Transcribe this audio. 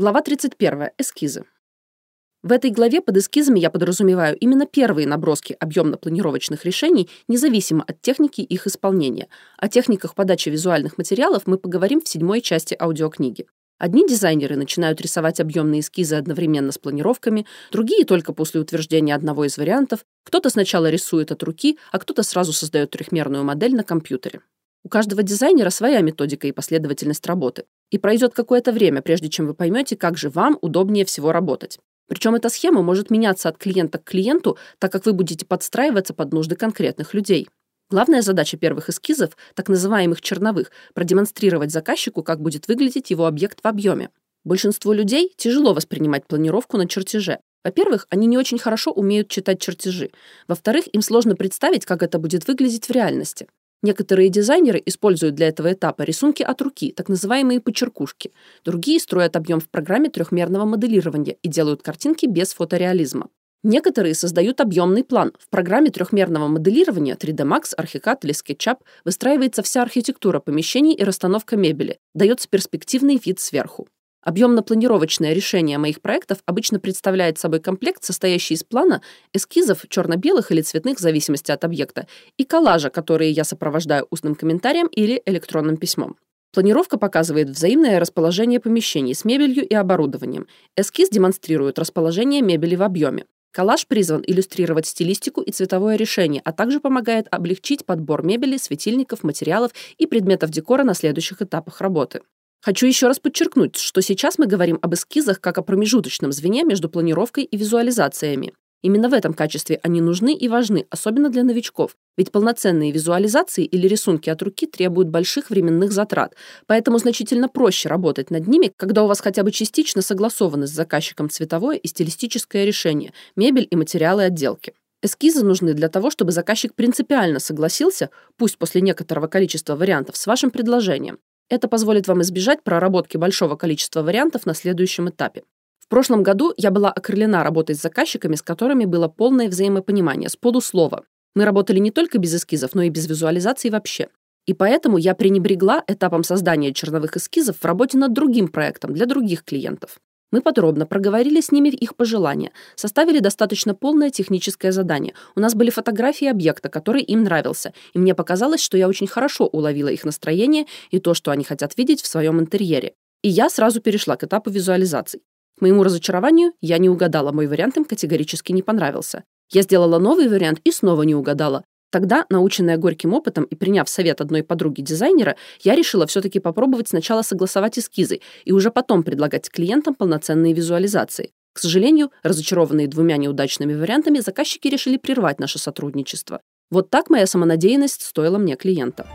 Глава 31. Эскизы. В этой главе под эскизами я подразумеваю именно первые наброски объемно-планировочных решений, независимо от техники их исполнения. О техниках подачи визуальных материалов мы поговорим в седьмой части аудиокниги. Одни дизайнеры начинают рисовать объемные эскизы одновременно с планировками, другие только после утверждения одного из вариантов, кто-то сначала рисует от руки, а кто-то сразу создает трехмерную модель на компьютере. У каждого дизайнера своя методика и последовательность работы. И пройдет какое-то время, прежде чем вы поймете, как же вам удобнее всего работать. Причем эта схема может меняться от клиента к клиенту, так как вы будете подстраиваться под нужды конкретных людей. Главная задача первых эскизов, так называемых черновых, продемонстрировать заказчику, как будет выглядеть его объект в объеме. Большинству людей тяжело воспринимать планировку на чертеже. Во-первых, они не очень хорошо умеют читать чертежи. Во-вторых, им сложно представить, как это будет выглядеть в реальности. Некоторые дизайнеры используют для этого этапа рисунки от руки, так называемые почеркушки. Другие строят объем в программе трехмерного моделирования и делают картинки без фотореализма. Некоторые создают объемный план. В программе трехмерного моделирования 3D Max, Archicad или SketchUp выстраивается вся архитектура помещений и расстановка мебели, дается перспективный вид сверху. Объемно-планировочное решение моих проектов обычно представляет собой комплект, состоящий из плана, эскизов черно-белых или цветных в зависимости от объекта, и коллажа, которые я сопровождаю устным комментарием или электронным письмом. Планировка показывает взаимное расположение помещений с мебелью и оборудованием. Эскиз демонстрирует расположение мебели в объеме. Коллаж призван иллюстрировать стилистику и цветовое решение, а также помогает облегчить подбор мебели, светильников, материалов и предметов декора на следующих этапах работы. Хочу еще раз подчеркнуть, что сейчас мы говорим об эскизах как о промежуточном звене между планировкой и визуализациями. Именно в этом качестве они нужны и важны, особенно для новичков, ведь полноценные визуализации или рисунки от руки требуют больших временных затрат, поэтому значительно проще работать над ними, когда у вас хотя бы частично согласованы с заказчиком цветовое и стилистическое решение, мебель и материалы отделки. Эскизы нужны для того, чтобы заказчик принципиально согласился, пусть после некоторого количества вариантов, с вашим предложением. Это позволит вам избежать проработки большого количества вариантов на следующем этапе. В прошлом году я была окрылена работой с заказчиками, с которыми было полное взаимопонимание, с полуслова. Мы работали не только без эскизов, но и без визуализации вообще. И поэтому я пренебрегла этапом создания черновых эскизов в работе над другим проектом для других клиентов. Мы подробно проговорили с ними их пожелания, составили достаточно полное техническое задание. У нас были фотографии объекта, который им нравился, и мне показалось, что я очень хорошо уловила их настроение и то, что они хотят видеть в своем интерьере. И я сразу перешла к этапу визуализаций. К моему разочарованию, я не угадала, мой вариант им категорически не понравился. Я сделала новый вариант и снова не угадала. Тогда, наученная горьким опытом и приняв совет одной подруги дизайнера, я решила все-таки попробовать сначала согласовать эскизы и уже потом предлагать клиентам полноценные визуализации. К сожалению, разочарованные двумя неудачными вариантами, заказчики решили прервать наше сотрудничество. Вот так моя самонадеянность стоила мне клиента.